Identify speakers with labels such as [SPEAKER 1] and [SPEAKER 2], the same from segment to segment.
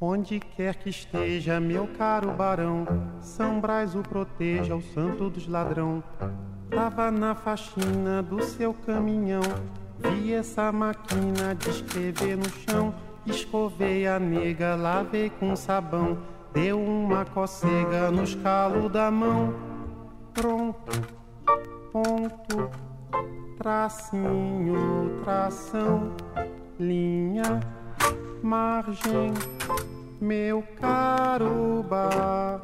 [SPEAKER 1] Onde quer que esteja, meu caro barão, São Brás o proteja, o santo dos ladrão. Tava na faxina do seu caminhão, vi essa máquina de escrever no chão. Escovei a nega, lavei com sabão, deu uma cocega nos calos da mão. Pronto, ponto, tracinho, tração, linha, margem, meu caro bar.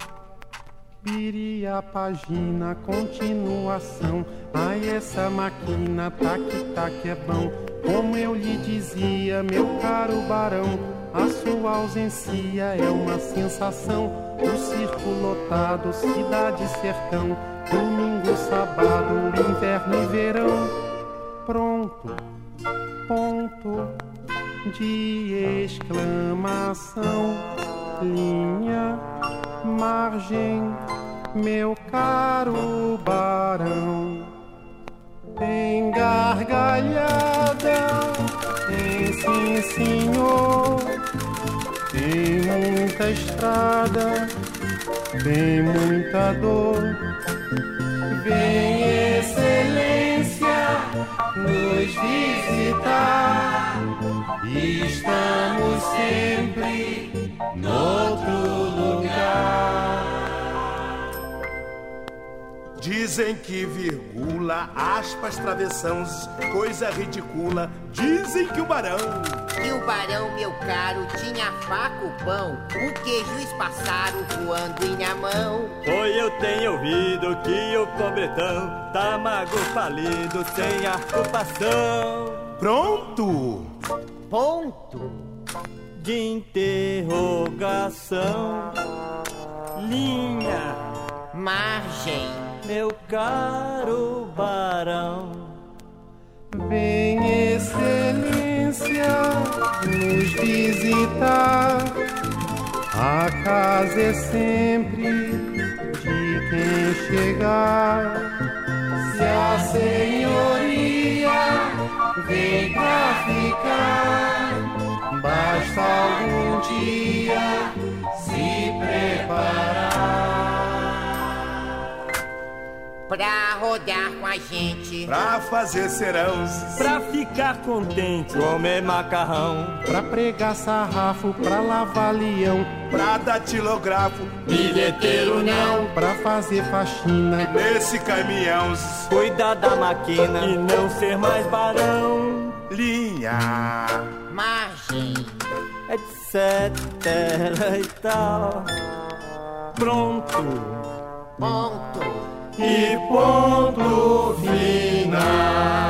[SPEAKER 1] Viria a página, continuação. Ai, essa máquina, tac-tac é bom. Como eu lhe dizia, meu caro barão, a sua ausência é uma sensação. O circo lotado, cidade sertão, domingo, sábado, inverno e verão. Pronto, ponto de exclamação, linha, margem, meu caro barão. Tem gargalhada, tem sim senhor, tem muita estrada, tem muita dor. Vem
[SPEAKER 2] Dizem que vírgula, aspas, travessões, coisa ridícula. Dizem que o barão.
[SPEAKER 3] E o barão, meu caro, tinha faca, o pão, o queijo e pássaros voando em a mão.
[SPEAKER 4] Foi eu tenho ouvido que o pobretão tá mago falido sem ocupação.
[SPEAKER 2] Pronto!
[SPEAKER 3] Ponto.
[SPEAKER 4] De interrogação, linha,
[SPEAKER 3] Margem.
[SPEAKER 4] Meu caro barão.
[SPEAKER 1] Vem excelência nos visitar. A casa é sempre de quem chegar. Se a senhoria vem pra ficar, basta algum
[SPEAKER 3] Pra rodar com a gente.
[SPEAKER 2] Pra fazer serãos.
[SPEAKER 4] Pra ficar contente, comer macarrão.
[SPEAKER 1] Pra pregar sarrafo, pra lavar leão,
[SPEAKER 2] Pra datilografo.
[SPEAKER 4] Bilheteiro não,
[SPEAKER 1] pra fazer faxina.
[SPEAKER 2] Nesse caminhão.
[SPEAKER 4] cuidar da máquina e não ser mais barão.
[SPEAKER 2] Linha.
[SPEAKER 3] Margem.
[SPEAKER 4] Etc e tal. Pronto.
[SPEAKER 3] Ponto.
[SPEAKER 1] E ponto final.